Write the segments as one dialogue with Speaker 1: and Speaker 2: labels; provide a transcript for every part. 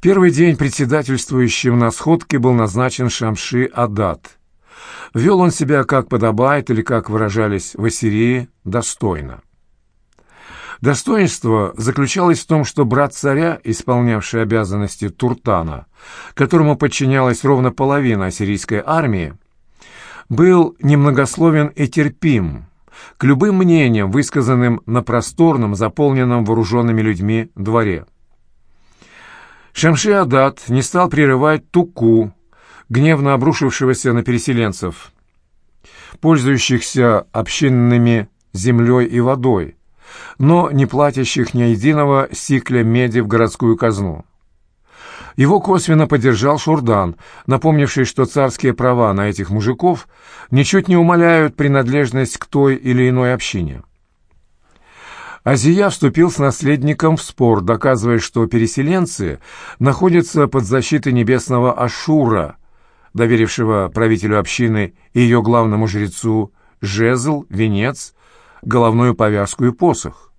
Speaker 1: Первый день председательствующим на сходке был назначен Шамши Адат. Вел он себя, как подобает, или, как выражались в Ассирии, достойно. Достоинство заключалось в том, что брат царя, исполнявший обязанности Туртана, которому подчинялась ровно половина ассирийской армии, был немногословен и терпим к любым мнениям, высказанным на просторном, заполненном вооруженными людьми дворе. Шамши Адат не стал прерывать Туку, гневно обрушившегося на переселенцев, пользующихся общинными землей и водой, но не платящих ни единого сикля меди в городскую казну. Его косвенно поддержал Шурдан, напомнивший, что царские права на этих мужиков ничуть не умаляют принадлежность к той или иной общине. Азия вступил с наследником в спор, доказывая, что переселенцы находятся под защитой небесного Ашура, доверившего правителю общины и ее главному жрецу жезл, венец, головную повязку и посох.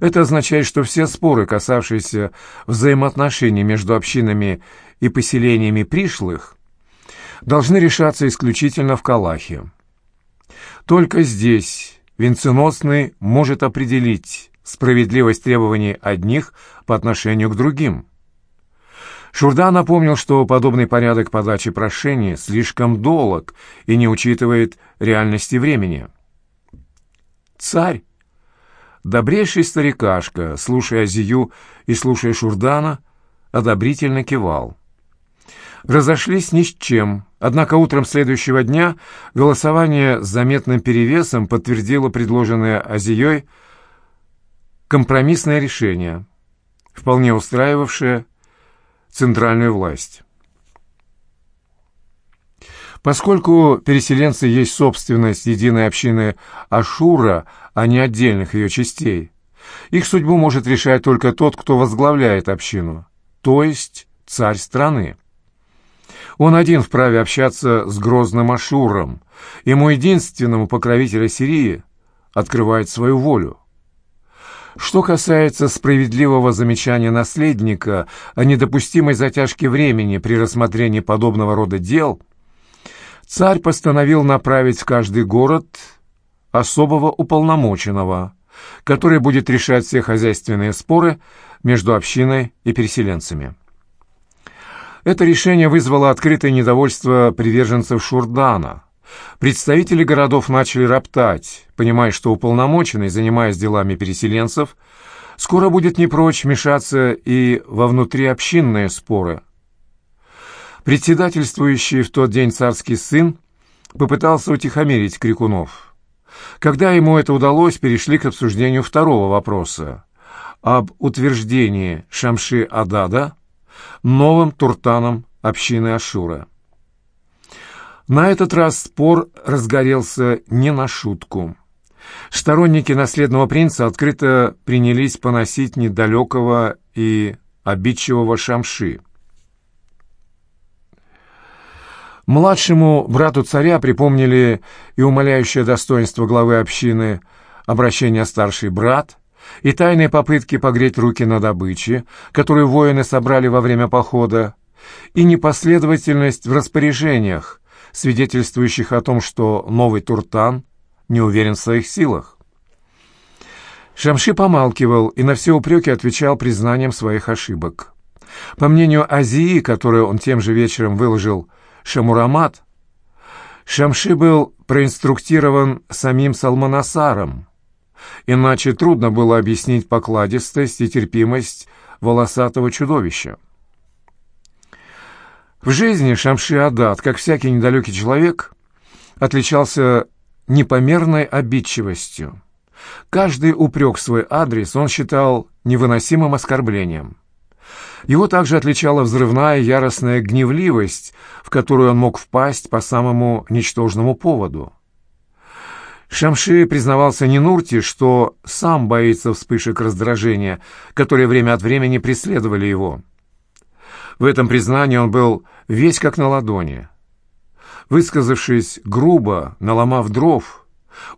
Speaker 1: Это означает, что все споры, касавшиеся взаимоотношений между общинами и поселениями пришлых, должны решаться исключительно в Калахе. Только здесь венценосный может определить справедливость требований одних по отношению к другим. Шурда напомнил, что подобный порядок подачи прошений слишком долг и не учитывает реальности времени. Царь, добрейший старикашка, слушая Азию и слушая Шурдана, одобрительно кивал. Разошлись ни с чем, однако утром следующего дня голосование с заметным перевесом подтвердило предложенное Азией компромиссное решение, вполне устраивавшее центральную власть. Поскольку переселенцы есть собственность единой общины Ашура, а не отдельных ее частей, их судьбу может решать только тот, кто возглавляет общину, то есть царь страны. Он один вправе общаться с грозным Ашуром, ему единственному покровителю Сирии открывает свою волю. Что касается справедливого замечания наследника о недопустимой затяжке времени при рассмотрении подобного рода дел, царь постановил направить в каждый город особого уполномоченного, который будет решать все хозяйственные споры между общиной и переселенцами. Это решение вызвало открытое недовольство приверженцев Шурдана – Представители городов начали роптать, понимая, что уполномоченный, занимаясь делами переселенцев, скоро будет не прочь вмешаться и во внутриобщинные споры. Председательствующий в тот день царский сын попытался утихомирить крикунов. Когда ему это удалось, перешли к обсуждению второго вопроса об утверждении Шамши Адада новым туртаном общины Ашура. На этот раз спор разгорелся не на шутку. Сторонники наследного принца открыто принялись поносить недалекого и обидчивого Шамши. Младшему брату царя припомнили и умоляющее достоинство главы общины обращение «старший брат», и тайные попытки погреть руки на добыче, которую воины собрали во время похода, и непоследовательность в распоряжениях, свидетельствующих о том, что новый Туртан не уверен в своих силах. Шамши помалкивал и на все упреки отвечал признанием своих ошибок. По мнению Азии, которую он тем же вечером выложил Шамурамат, Шамши был проинструктирован самим Салманасаром, иначе трудно было объяснить покладистость и терпимость волосатого чудовища. В жизни Шамши Адат, как всякий недалекий человек, отличался непомерной обидчивостью. Каждый упрек свой адрес он считал невыносимым оскорблением. Его также отличала взрывная яростная гневливость, в которую он мог впасть по самому ничтожному поводу. Шамши признавался Нинурти, что сам боится вспышек раздражения, которые время от времени преследовали его. В этом признании он был весь как на ладони. Высказавшись грубо, наломав дров,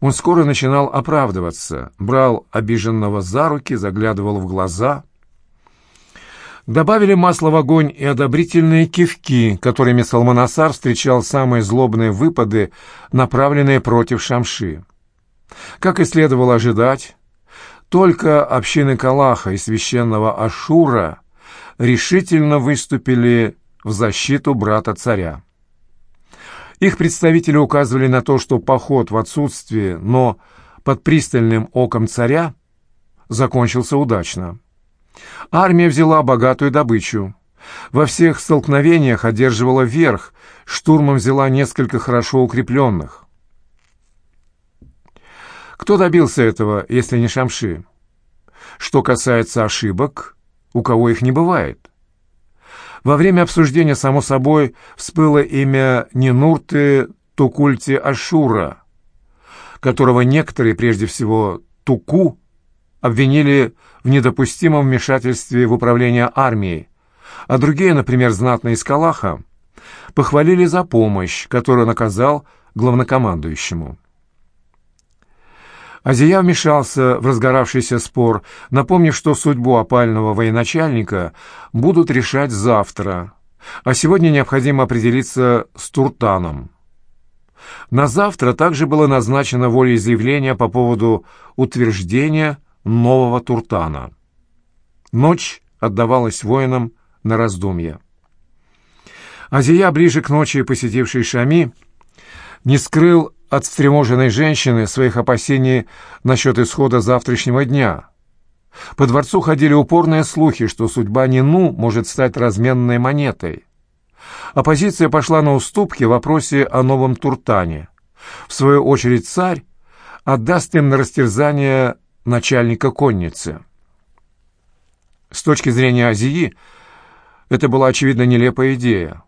Speaker 1: он скоро начинал оправдываться, брал обиженного за руки, заглядывал в глаза. Добавили масло в огонь и одобрительные кивки, которыми Салманасар встречал самые злобные выпады, направленные против Шамши. Как и следовало ожидать, только общины Калаха и священного Ашура решительно выступили в защиту брата-царя. Их представители указывали на то, что поход в отсутствие, но под пристальным оком царя закончился удачно. Армия взяла богатую добычу. Во всех столкновениях одерживала верх, штурмом взяла несколько хорошо укрепленных. Кто добился этого, если не Шамши? Что касается ошибок, у кого их не бывает? Во время обсуждения, само собой, всплыло имя Нинурты Тукульти Ашура, которого некоторые, прежде всего Туку, обвинили в недопустимом вмешательстве в управление армией, а другие, например, знатные из Калаха, похвалили за помощь, которую наказал главнокомандующему. Азия вмешался в разгоравшийся спор, напомнив, что судьбу опального военачальника будут решать завтра, а сегодня необходимо определиться с Туртаном. На завтра также было назначено волеизъявление по поводу утверждения нового Туртана. Ночь отдавалась воинам на раздумье. Азия, ближе к ночи посетивший Шами, не скрыл от встревоженной женщины своих опасений насчет исхода завтрашнего дня. По дворцу ходили упорные слухи, что судьба Нину может стать разменной монетой. Оппозиция пошла на уступки в вопросе о новом Туртане. В свою очередь царь отдаст им на растерзание начальника конницы. С точки зрения Азии, это была, очевидно, нелепая идея.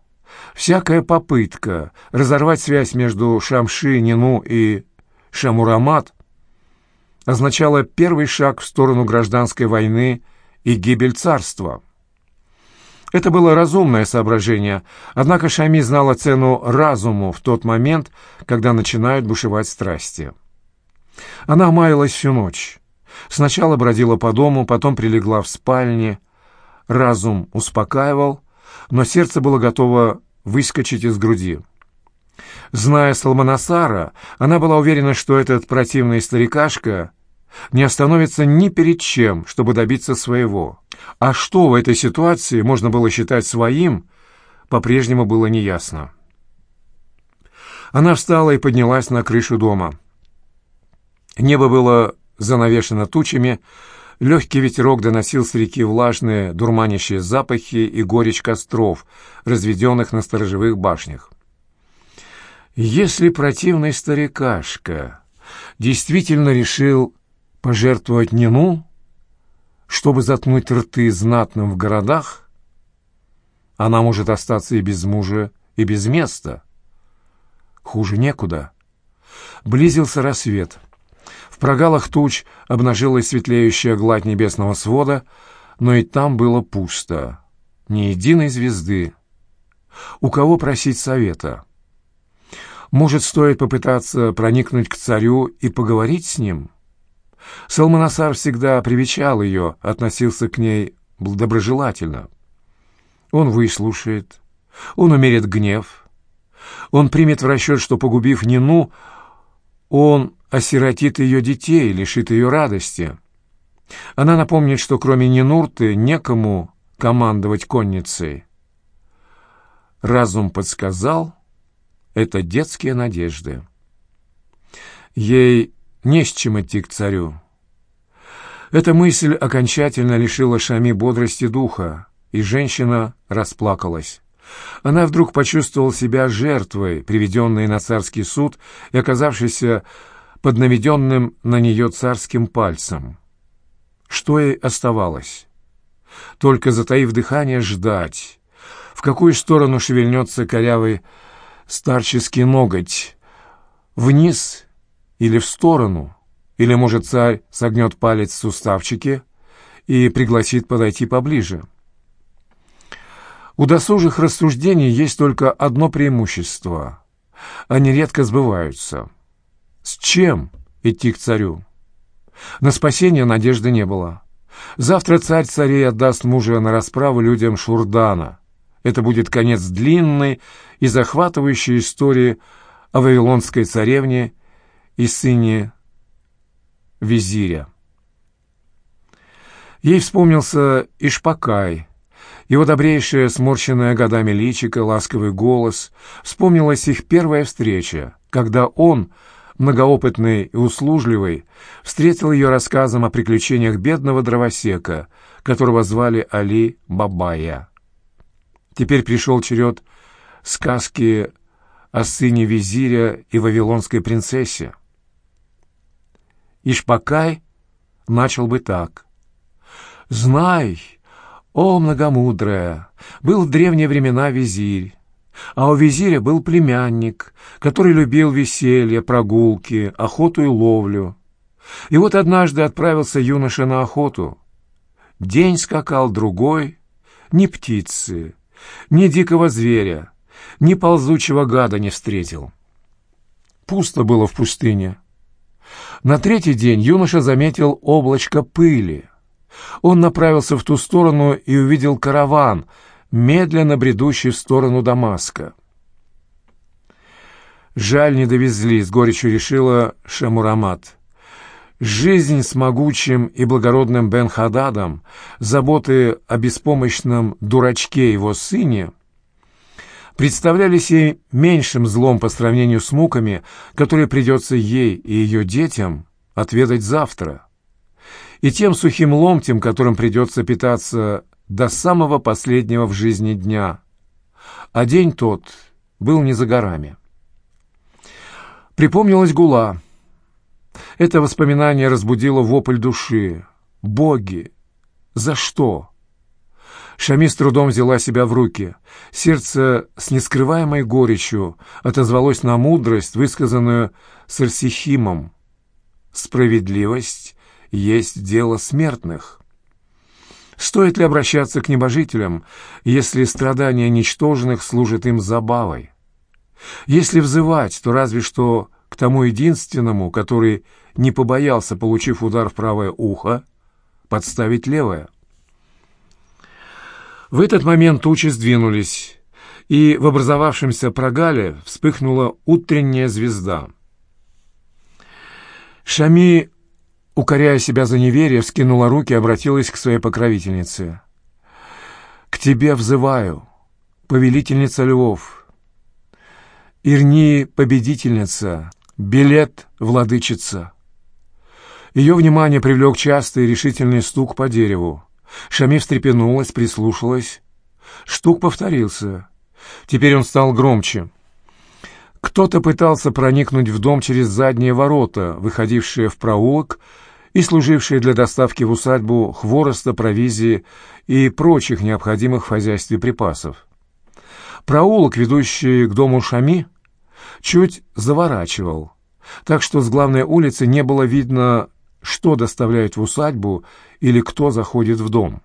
Speaker 1: Всякая попытка разорвать связь между Шамши, Нину и Шамурамат означала первый шаг в сторону гражданской войны и гибель царства. Это было разумное соображение, однако Шами знала цену разуму в тот момент, когда начинают бушевать страсти. Она маялась всю ночь. Сначала бродила по дому, потом прилегла в спальне. Разум успокаивал, но сердце было готово выскочить из груди. Зная Салманасара, она была уверена, что этот противный старикашка не остановится ни перед чем, чтобы добиться своего. А что в этой ситуации можно было считать своим, по-прежнему было неясно. Она встала и поднялась на крышу дома. Небо было занавешено тучами, легкий ветерок доносил с реки влажные, дурманящие запахи и горечь костров, разведенных на сторожевых башнях. Если противный старикашка действительно решил пожертвовать Нину, чтобы заткнуть рты знатным в городах, она может остаться и без мужа, и без места. Хуже некуда. Близился рассвет. В прогалах туч обнажилась светлеющая гладь небесного свода, но и там было пусто. Ни единой звезды. У кого просить совета? Может, стоит попытаться проникнуть к царю и поговорить с ним? Салманасар всегда привечал ее, относился к ней доброжелательно. Он выслушает, он умерит гнев, он примет в расчет, что, погубив Нину, он осиротит ее детей, лишит ее радости. Она напомнит, что кроме Нинурты некому командовать конницей. Разум подсказал, это детские надежды. Ей не с чем идти к царю. Эта мысль окончательно лишила Шами бодрости духа, и женщина расплакалась. Она вдруг почувствовала себя жертвой, приведенной на царский суд и оказавшейся под наведенным на нее царским пальцем. Что ей оставалось? Только затаив дыхание ждать, в какую сторону шевельнется корявый старческий ноготь, вниз или в сторону, или, может, царь согнет палец в суставчике и пригласит подойти поближе. У досужих рассуждений есть только одно преимущество. Они редко сбываются. С чем идти к царю? На спасение надежды не было. Завтра царь царей отдаст мужа на расправу людям Шурдана. Это будет конец длинной и захватывающей истории о вавилонской царевне и сыне визиря. Ей вспомнился Ишпакай, его добрейшее, сморщенное годами личико, ласковый голос. Вспомнилась их первая встреча, когда он, многоопытный и услужливый, встретил ее рассказом о приключениях бедного дровосека, которого звали Али Бабая. Теперь пришел черед сказки о сыне визиря и вавилонской принцессе. Ишпакай начал бы так. «Знай, о, многомудрая, был в древние времена визирь, а у визиря был племянник, который любил веселье, прогулки, охоту и ловлю. И вот однажды отправился юноша на охоту. День скакал другой, ни птицы, ни дикого зверя, ни ползучего гада не встретил. Пусто было в пустыне. На третий день юноша заметил облачко пыли. Он направился в ту сторону и увидел караван, медленно бредущий в сторону Дамаска. «Жаль, не довезли», — с горечью решила Шамурамат. Жизнь с могучим и благородным Бен-Хададом, заботы о беспомощном дурачке его сыне представлялись ей меньшим злом по сравнению с муками, которые придется ей и ее детям отведать завтра, и тем сухим ломтем, которым придется питаться до самого последнего в жизни дня. А день тот был не за горами. Припомнилась Гула. Это воспоминание разбудило вопль души. «Боги! За что?» Шами с трудом взяла себя в руки. Сердце с нескрываемой горечью отозвалось на мудрость, высказанную Сарсихимом. «Справедливость есть дело смертных». Стоит ли обращаться к небожителям, если страдания ничтожных служат им забавой? Если взывать, то разве что к тому единственному, который не побоялся, получив удар в правое ухо, подставить левое. В этот момент тучи сдвинулись, и в образовавшемся прогале вспыхнула утренняя звезда. Шами, укоряя себя за неверие, вскинула руки и обратилась к своей покровительнице. «К тебе взываю, повелительница львов, Ирни победительница, билет владычица». Ее внимание привлек частый решительный стук по дереву. Шами встрепенулась, прислушалась. Стук повторился. Теперь он стал громче. Кто-то пытался проникнуть в дом через задние ворота, выходившие в проулок и служившие для доставки в усадьбу хвороста, провизии и прочих необходимых в хозяйстве припасов. Проулок, ведущий к дому Шами, чуть заворачивал, так что с главной улицы не было видно что доставляют в усадьбу или кто заходит в дом.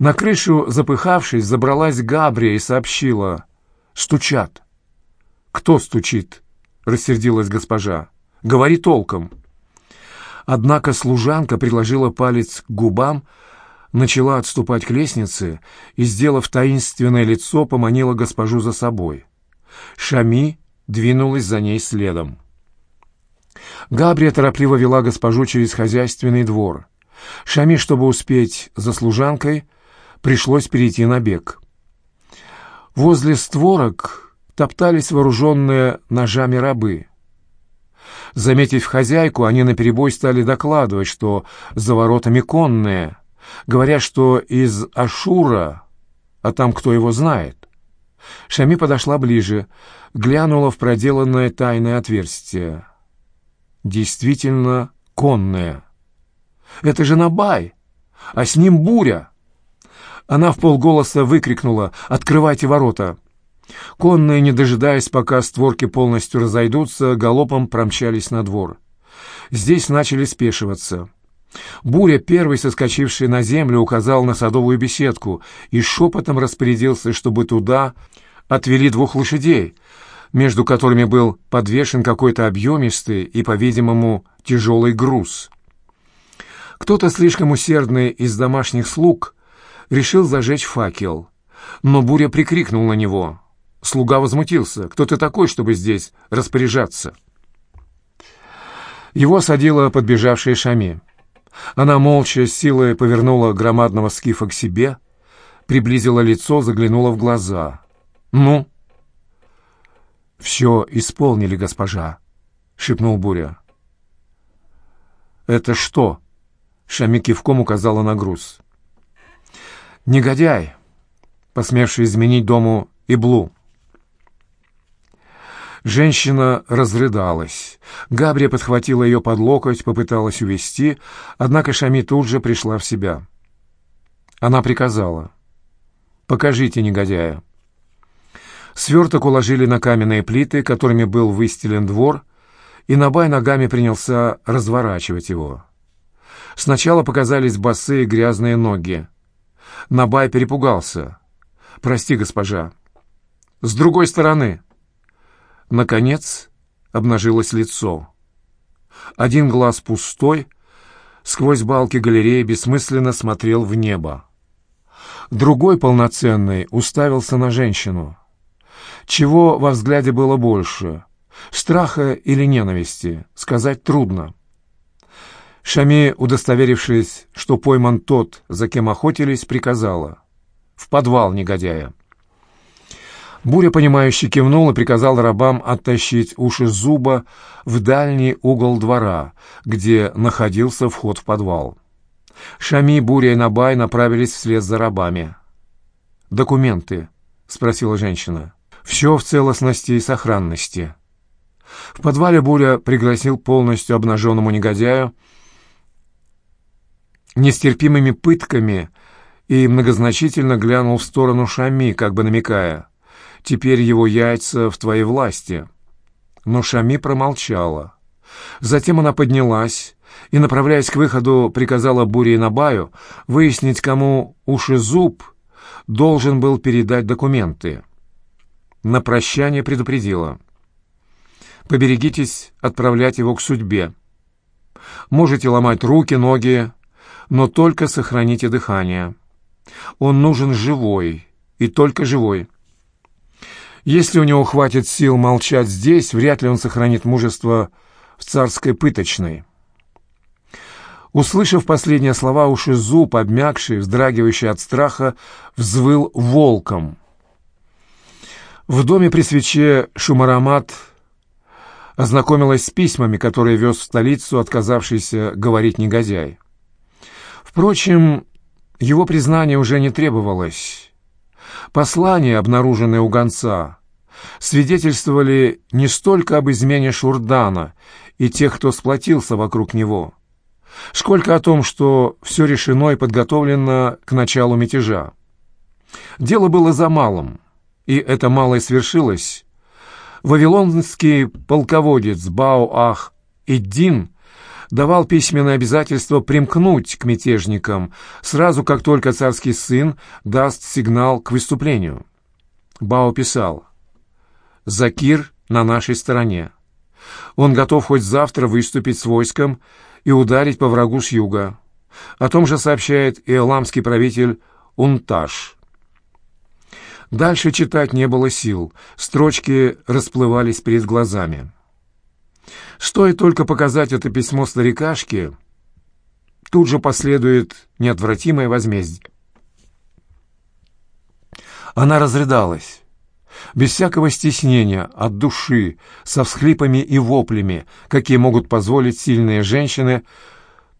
Speaker 1: На крышу, запыхавшись, забралась Габрия и сообщила. «Стучат». «Кто стучит?» — рассердилась госпожа. «Говори толком». Однако служанка приложила палец к губам, начала отступать к лестнице и, сделав таинственное лицо, поманила госпожу за собой. Шами двинулась за ней следом. Габрия торопливо вела госпожу через хозяйственный двор. Шами, чтобы успеть за служанкой, пришлось перейти на бег. Возле створок топтались вооруженные ножами рабы. Заметив хозяйку, они наперебой стали докладывать, что за воротами конные, говоря, что из Ашура, а там кто его знает. Шами подошла ближе, глянула в проделанное тайное отверстие действительно конная. Это же Набай, а с ним буря. Она в полголоса выкрикнула «Открывайте ворота!». Конные, не дожидаясь, пока створки полностью разойдутся, галопом промчались на двор. Здесь начали спешиваться. Буря, первый соскочивший на землю, указал на садовую беседку и шепотом распорядился, чтобы туда отвели двух лошадей — между которыми был подвешен какой-то объемистый и, по-видимому, тяжелый груз. Кто-то слишком усердный из домашних слуг решил зажечь факел, но Буря прикрикнул на него. Слуга возмутился. «Кто ты такой, чтобы здесь распоряжаться?» Его осадила подбежавшая Шами. Она молча с силой повернула громадного скифа к себе, приблизила лицо, заглянула в глаза. «Ну?» «Все исполнили, госпожа», — шепнул Буря. «Это что?» — Шами кивком указала на груз. «Негодяй, посмевший изменить дому Иблу». Женщина разрыдалась. Габрия подхватила ее под локоть, попыталась увести, однако Шами тут же пришла в себя. Она приказала. «Покажите негодяя». Сверток уложили на каменные плиты, которыми был выстелен двор, и Набай ногами принялся разворачивать его. Сначала показались босые грязные ноги. Набай перепугался. «Прости, госпожа». «С другой стороны». Наконец обнажилось лицо. Один глаз пустой, сквозь балки галереи бессмысленно смотрел в небо. Другой, полноценный, уставился на женщину. Чего во взгляде было больше? Страха или ненависти? Сказать трудно. Шами, удостоверившись, что пойман тот, за кем охотились, приказала. «В подвал, негодяя!» Буря, понимающе кивнул и приказал рабам оттащить уши зуба в дальний угол двора, где находился вход в подвал. Шами, Буря и Набай направились вслед за рабами. «Документы?» — спросила женщина. «Все в целостности и сохранности». В подвале Буря пригласил полностью обнаженному негодяю нестерпимыми пытками и многозначительно глянул в сторону Шами, как бы намекая — Теперь его яйца в твоей власти». Но Шами промолчала. Затем она поднялась и, направляясь к выходу, приказала Буре и Набаю выяснить, кому уши зуб должен был передать документы. На прощание предупредила. «Поберегитесь отправлять его к судьбе. Можете ломать руки, ноги, но только сохраните дыхание. Он нужен живой, и только живой». Если у него хватит сил молчать здесь, вряд ли он сохранит мужество в царской пыточной. Услышав последние слова, уши зуб, обмякший, вздрагивающий от страха, взвыл волком. В доме при свече Шумаромат ознакомилась с письмами, которые вез в столицу отказавшийся говорить негодяй. Впрочем, его признание уже не требовалось. Послания, обнаруженные у гонца, свидетельствовали не столько об измене Шурдана и тех, кто сплотился вокруг него, сколько о том, что все решено и подготовлено к началу мятежа. Дело было за малым, и это малое свершилось. Вавилонский полководец Бао-Ах Иддин давал письменное обязательство примкнуть к мятежникам сразу, как только царский сын даст сигнал к выступлению. Бао писал «Закир на нашей стороне. Он готов хоть завтра выступить с войском и ударить по врагу с юга». О том же сообщает и эламский правитель Унташ. Дальше читать не было сил, строчки расплывались перед глазами. Стоит только показать это письмо старикашке, тут же последует неотвратимое возмездие. Она разрыдалась, без всякого стеснения, от души, со всхлипами и воплями, какие могут позволить сильные женщины,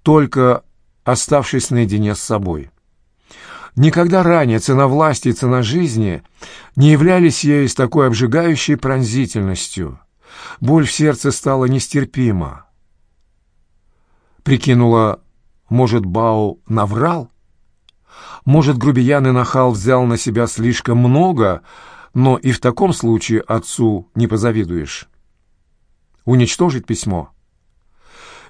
Speaker 1: только оставшись наедине с собой. Никогда ранее цена власти и цена жизни не являлись ей с такой обжигающей пронзительностью — Боль в сердце стала нестерпима. Прикинула, может, Бау наврал? Может, грубиян и нахал взял на себя слишком много, но и в таком случае отцу не позавидуешь. Уничтожить письмо?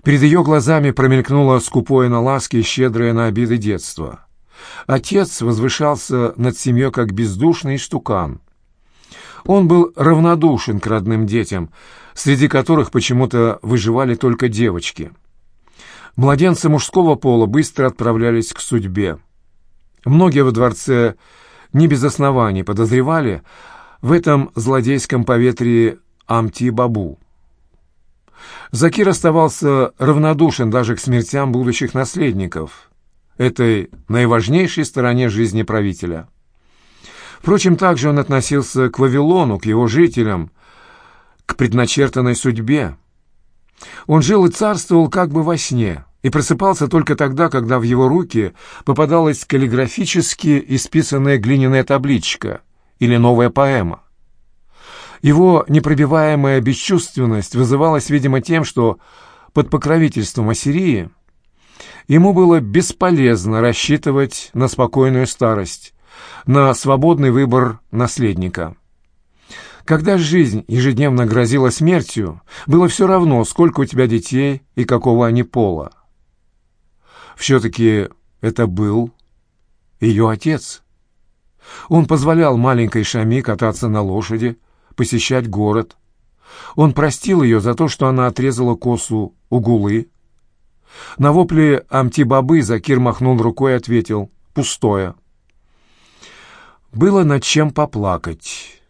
Speaker 1: Перед ее глазами промелькнуло скупое на ласки и щедрое на обиды детства. Отец возвышался над семьей как бездушный стукан. Он был равнодушен к родным детям, среди которых почему-то выживали только девочки. Младенцы мужского пола быстро отправлялись к судьбе. Многие во дворце не без оснований подозревали в этом злодейском поветрии Амти-Бабу. Закир оставался равнодушен даже к смертям будущих наследников, этой наиважнейшей стороне жизни правителя. Впрочем, также он относился к Вавилону, к его жителям, к предначертанной судьбе. Он жил и царствовал как бы во сне, и просыпался только тогда, когда в его руки попадалась каллиграфически исписанная глиняная табличка или новая поэма. Его непробиваемая бесчувственность вызывалась, видимо, тем, что под покровительством Ассирии ему было бесполезно рассчитывать на спокойную старость, на свободный выбор наследника. Когда жизнь ежедневно грозила смертью, было все равно, сколько у тебя детей и какого они пола. Все-таки это был ее отец. Он позволял маленькой Шами кататься на лошади, посещать город. Он простил ее за то, что она отрезала косу у гулы. На вопле Амти-Бабы Закир махнул рукой и ответил «пустое». Было над чем поплакать.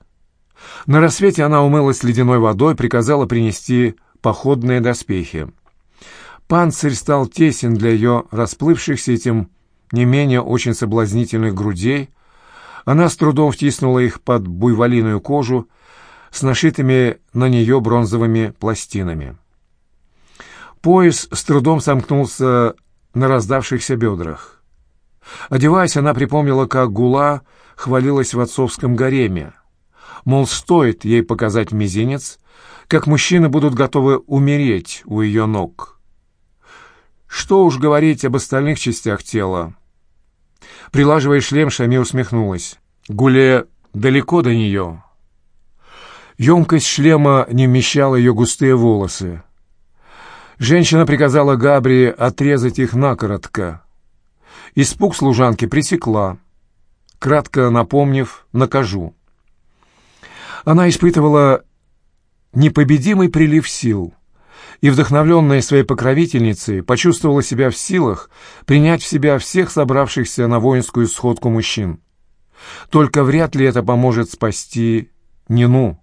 Speaker 1: На рассвете она умылась ледяной водой, приказала принести походные доспехи. Панцирь стал тесен для ее расплывшихся этим не менее очень соблазнительных грудей. Она с трудом втиснула их под буйволиную кожу с нашитыми на нее бронзовыми пластинами. Пояс с трудом сомкнулся на раздавшихся бедрах. Одеваясь, она припомнила, как Гула хвалилась в отцовском гареме. Мол, стоит ей показать мизинец, как мужчины будут готовы умереть у ее ног. Что уж говорить об остальных частях тела. Прилаживая шлем, Шами усмехнулась. Гуле далеко до нее. Емкость шлема не вмещала ее густые волосы. Женщина приказала Габри отрезать их накоротко. Испуг служанки пресекла кратко напомнив «накажу». Она испытывала непобедимый прилив сил и, вдохновленная своей покровительницей, почувствовала себя в силах принять в себя всех собравшихся на воинскую сходку мужчин. Только вряд ли это поможет спасти Нину.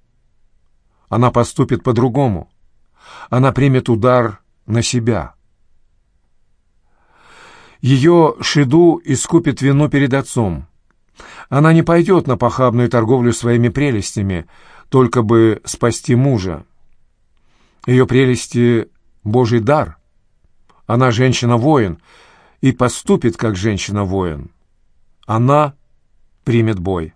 Speaker 1: Она поступит по-другому. Она примет удар на себя. Ее Шиду искупит вину перед отцом. Она не пойдет на похабную торговлю своими прелестями, только бы спасти мужа. Ее прелести — Божий дар. Она женщина-воин и поступит как женщина-воин. Она примет бой.